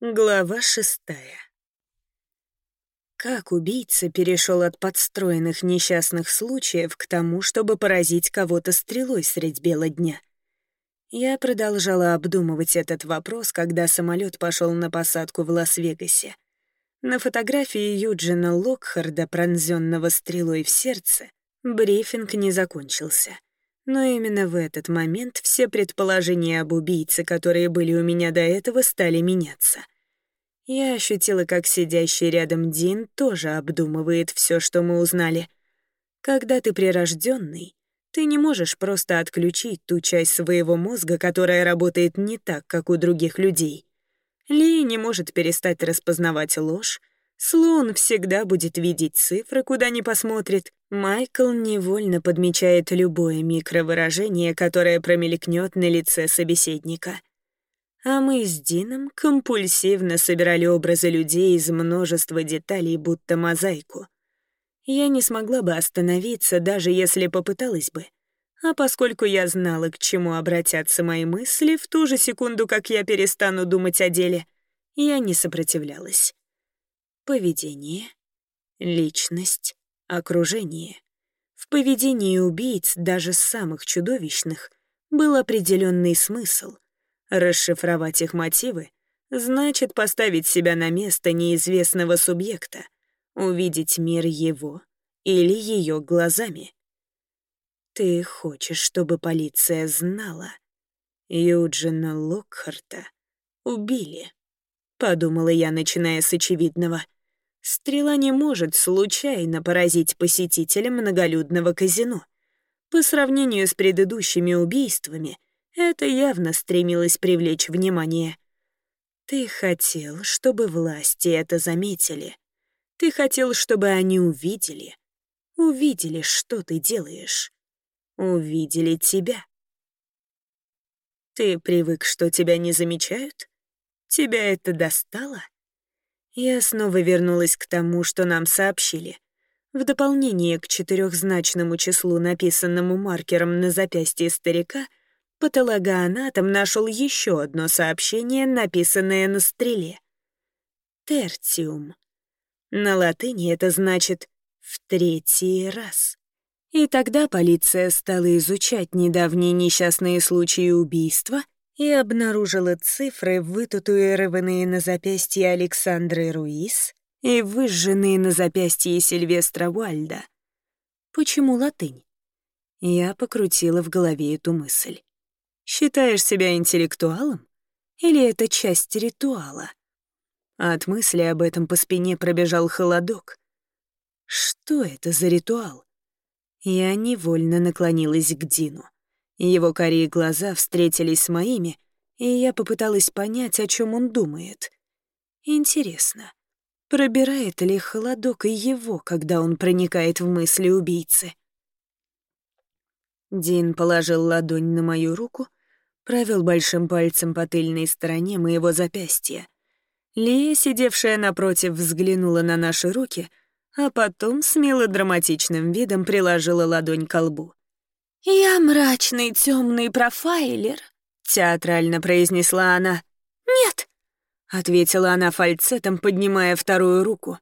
Глава шестая. Как убийца перешел от подстроенных несчастных случаев к тому, чтобы поразить кого-то стрелой средь бела дня? Я продолжала обдумывать этот вопрос, когда самолет пошел на посадку в Лас-Вегасе. На фотографии Юджина Локхарда, пронзенного стрелой в сердце, брифинг не закончился. Но именно в этот момент все предположения об убийце, которые были у меня до этого, стали меняться. Я ощутила, как сидящий рядом Дин тоже обдумывает все, что мы узнали. Когда ты прирожденный, ты не можешь просто отключить ту часть своего мозга, которая работает не так, как у других людей. Ли не может перестать распознавать ложь, Слон всегда будет видеть цифры, куда ни посмотрит. Майкл невольно подмечает любое микровыражение, которое промелькнет на лице собеседника. А мы с Дином компульсивно собирали образы людей из множества деталей, будто мозаику. Я не смогла бы остановиться, даже если попыталась бы. А поскольку я знала, к чему обратятся мои мысли в ту же секунду, как я перестану думать о деле, я не сопротивлялась поведение, личность, окружение. В поведении убийц, даже самых чудовищных, был определенный смысл. Расшифровать их мотивы значит поставить себя на место неизвестного субъекта, увидеть мир его или ее глазами. Ты хочешь, чтобы полиция знала. Юджина Локхарта убили, подумала я, начиная с очевидного — Стрела не может случайно поразить посетителя многолюдного казино. По сравнению с предыдущими убийствами, это явно стремилось привлечь внимание. Ты хотел, чтобы власти это заметили. Ты хотел, чтобы они увидели. Увидели, что ты делаешь. Увидели тебя. Ты привык, что тебя не замечают? Тебя это достало? Я снова вернулась к тому, что нам сообщили. В дополнение к четырехзначному числу, написанному маркером на запястье старика, патологоанатом нашел еще одно сообщение, написанное на стреле. «Тертиум». На латыни это значит «в третий раз». И тогда полиция стала изучать недавние несчастные случаи убийства — и обнаружила цифры, вытатуированные на запястье Александры Руис и выжженные на запястье Сильвестра Уальда. Почему латынь? Я покрутила в голове эту мысль. Считаешь себя интеллектуалом? Или это часть ритуала? От мысли об этом по спине пробежал холодок. Что это за ритуал? Я невольно наклонилась к Дину. Его карие глаза встретились с моими, и я попыталась понять, о чем он думает. Интересно, пробирает ли холодок и его, когда он проникает в мысли убийцы? Дин положил ладонь на мою руку, провел большим пальцем по тыльной стороне моего запястья. Лия, сидевшая напротив, взглянула на наши руки, а потом с милодраматичным видом приложила ладонь к лбу. «Я мрачный темный профайлер», — театрально произнесла она. «Нет», — ответила она фальцетом, поднимая вторую руку.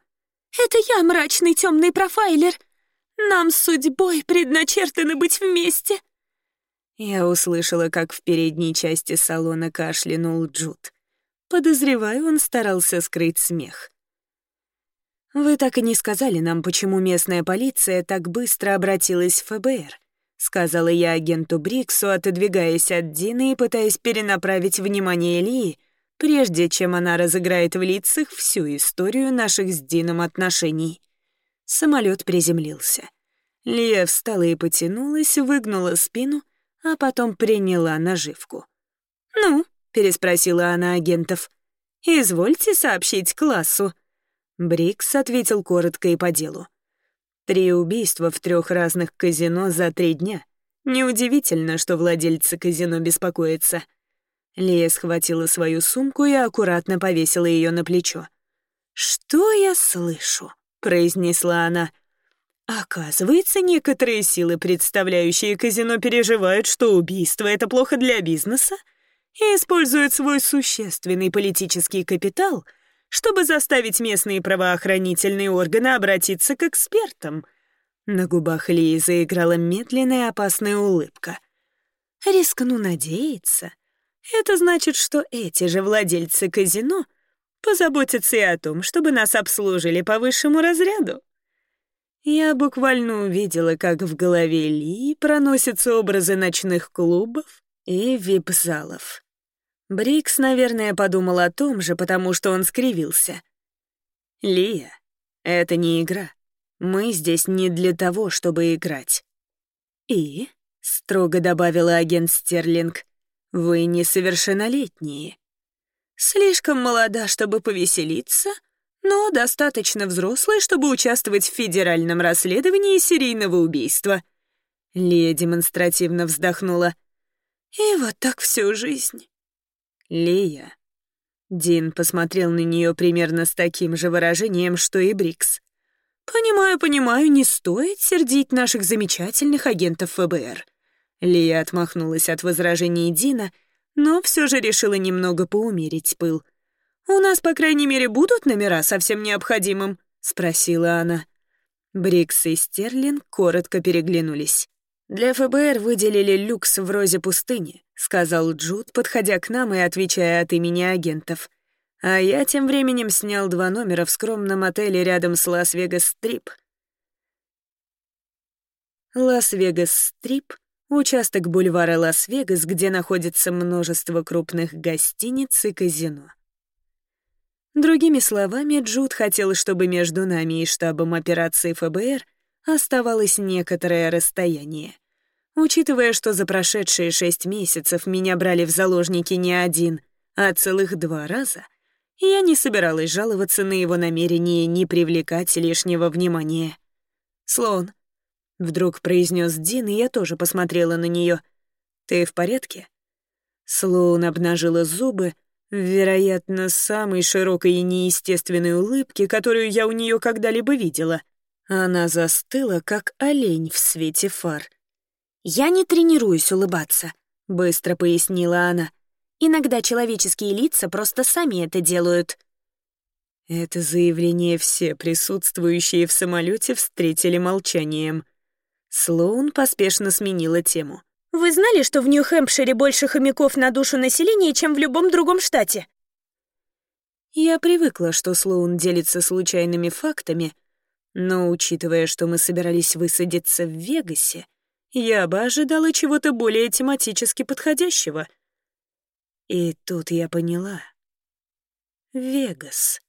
«Это я мрачный темный профайлер. Нам с судьбой предначертано быть вместе». Я услышала, как в передней части салона кашлянул Джуд. Подозреваю, он старался скрыть смех. «Вы так и не сказали нам, почему местная полиция так быстро обратилась в ФБР», — сказала я агенту Бриксу, отодвигаясь от Дины и пытаясь перенаправить внимание Лии, прежде чем она разыграет в лицах всю историю наших с Дином отношений. Самолет приземлился. Лия встала и потянулась, выгнула спину, а потом приняла наживку. «Ну?» — переспросила она агентов. «Извольте сообщить классу». Брикс ответил коротко и по делу. Три убийства в трех разных казино за три дня. Неудивительно, что владельцы казино беспокоятся. Лия схватила свою сумку и аккуратно повесила ее на плечо. «Что я слышу?» — произнесла она. «Оказывается, некоторые силы, представляющие казино, переживают, что убийство — это плохо для бизнеса, и использует свой существенный политический капитал, чтобы заставить местные правоохранительные органы обратиться к экспертам. На губах Лии заиграла медленная опасная улыбка. Рискну надеяться. Это значит, что эти же владельцы казино позаботятся и о том, чтобы нас обслужили по высшему разряду. Я буквально увидела, как в голове Ли проносятся образы ночных клубов и вип-залов. Брикс, наверное, подумал о том же, потому что он скривился. «Лия, это не игра. Мы здесь не для того, чтобы играть». «И?» — строго добавила агент Стерлинг. «Вы несовершеннолетние. Слишком молода, чтобы повеселиться, но достаточно взрослая, чтобы участвовать в федеральном расследовании серийного убийства». Лия демонстративно вздохнула. «И вот так всю жизнь». «Лия». Дин посмотрел на нее примерно с таким же выражением, что и Брикс. «Понимаю, понимаю, не стоит сердить наших замечательных агентов ФБР». Лия отмахнулась от возражений Дина, но все же решила немного поумерить пыл. «У нас, по крайней мере, будут номера со всем необходимым?» — спросила она. Брикс и Стерлин коротко переглянулись. «Для ФБР выделили люкс в розе пустыни», — сказал Джуд, подходя к нам и отвечая от имени агентов. А я тем временем снял два номера в скромном отеле рядом с Лас-Вегас-Стрип. Лас-Вегас-Стрип — участок бульвара Лас-Вегас, где находится множество крупных гостиниц и казино. Другими словами, Джуд хотел, чтобы между нами и штабом операции ФБР — оставалось некоторое расстояние. Учитывая, что за прошедшие шесть месяцев меня брали в заложники не один, а целых два раза, я не собиралась жаловаться на его намерение не привлекать лишнего внимания. «Слон», — вдруг произнес Дин, и я тоже посмотрела на нее. «Ты в порядке?» Слоун обнажила зубы, вероятно, самой широкой и неестественной улыбки, которую я у нее когда-либо видела — она застыла, как олень в свете фар. «Я не тренируюсь улыбаться», — быстро пояснила она. «Иногда человеческие лица просто сами это делают». Это заявление все присутствующие в самолете встретили молчанием. Слоун поспешно сменила тему. «Вы знали, что в Нью-Хэмпшире больше хомяков на душу населения, чем в любом другом штате?» Я привыкла, что Слоун делится случайными фактами — но, учитывая, что мы собирались высадиться в Вегасе, я бы ожидала чего-то более тематически подходящего. И тут я поняла. Вегас.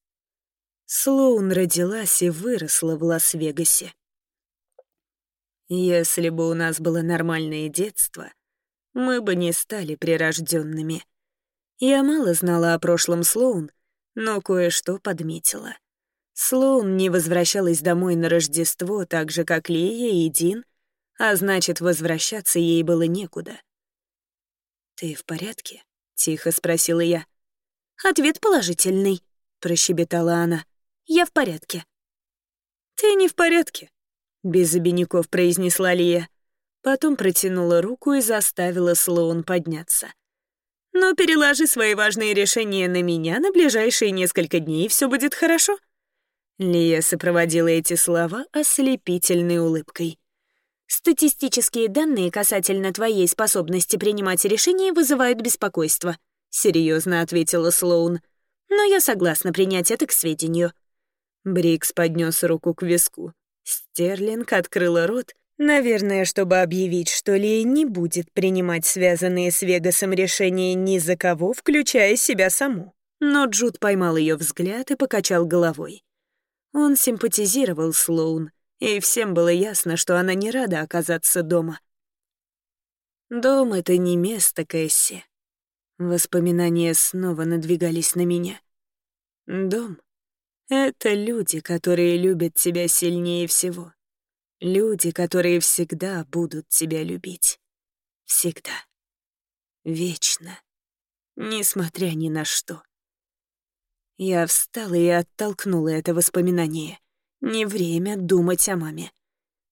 Слоун родилась и выросла в Лас-Вегасе. Если бы у нас было нормальное детство, мы бы не стали прирожденными. Я мало знала о прошлом Слоун, но кое-что подметила — Слоун не возвращалась домой на Рождество так же, как Лия и Дин, а значит, возвращаться ей было некуда. «Ты в порядке?» — тихо спросила я. «Ответ положительный», — прощебетала она. «Я в порядке». «Ты не в порядке», — без обиняков произнесла Лия. Потом протянула руку и заставила Слоун подняться. «Но переложи свои важные решения на меня на ближайшие несколько дней, и все будет хорошо». Лия сопроводила эти слова ослепительной улыбкой. «Статистические данные касательно твоей способности принимать решения вызывают беспокойство», — серьезно ответила Слоун. «Но я согласна принять это к сведению». Брикс поднес руку к виску. Стерлинг открыла рот, наверное, чтобы объявить, что Лия не будет принимать связанные с Вегасом решения ни за кого, включая себя саму. Но Джуд поймал ее взгляд и покачал головой. Он симпатизировал Слоун, и всем было ясно, что она не рада оказаться дома. «Дом — это не место, Кэсси». Воспоминания снова надвигались на меня. «Дом — это люди, которые любят тебя сильнее всего. Люди, которые всегда будут тебя любить. Всегда. Вечно. Несмотря ни на что. Я встала и оттолкнула это воспоминание. Не время думать о маме.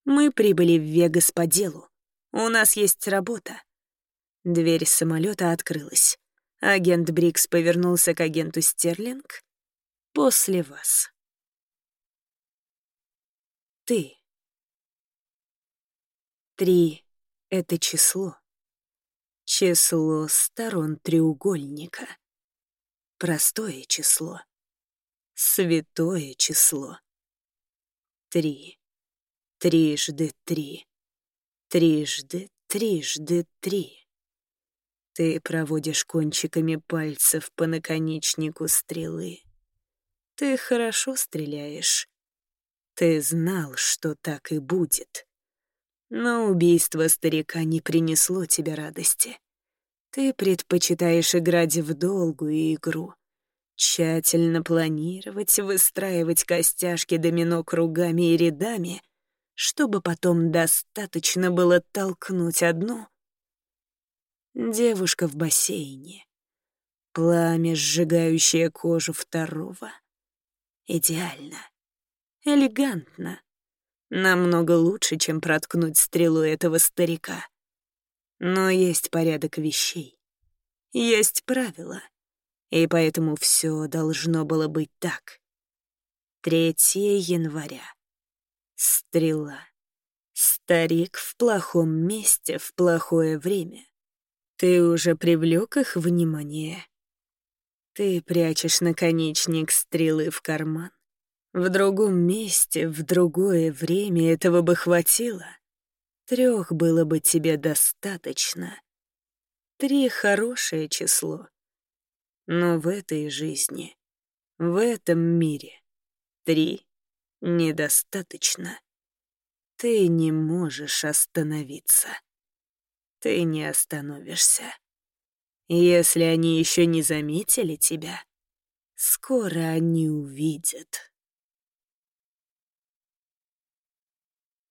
Мы прибыли в Вегас по делу. У нас есть работа. Дверь самолета открылась. Агент Брикс повернулся к агенту Стерлинг. «После вас». Ты. Три — это число. Число сторон треугольника. Простое число. Святое число. Три. Трижды три. Трижды, трижды три. Ты проводишь кончиками пальцев по наконечнику стрелы. Ты хорошо стреляешь. Ты знал, что так и будет. Но убийство старика не принесло тебе радости. Ты предпочитаешь играть в долгую игру. Тщательно планировать, выстраивать костяшки домино кругами и рядами — чтобы потом достаточно было толкнуть одну. Девушка в бассейне. Пламя, сжигающее кожу второго. Идеально. Элегантно. Намного лучше, чем проткнуть стрелу этого старика. Но есть порядок вещей. Есть правила. И поэтому все должно было быть так. 3 января. Стрела. Старик в плохом месте в плохое время. Ты уже привлек их внимание. Ты прячешь наконечник стрелы в карман. В другом месте, в другое время этого бы хватило. Трех было бы тебе достаточно. Три — хорошее число. Но в этой жизни, в этом мире, три недостаточно. Ты не можешь остановиться. Ты не остановишься. Если они еще не заметили тебя, скоро они увидят.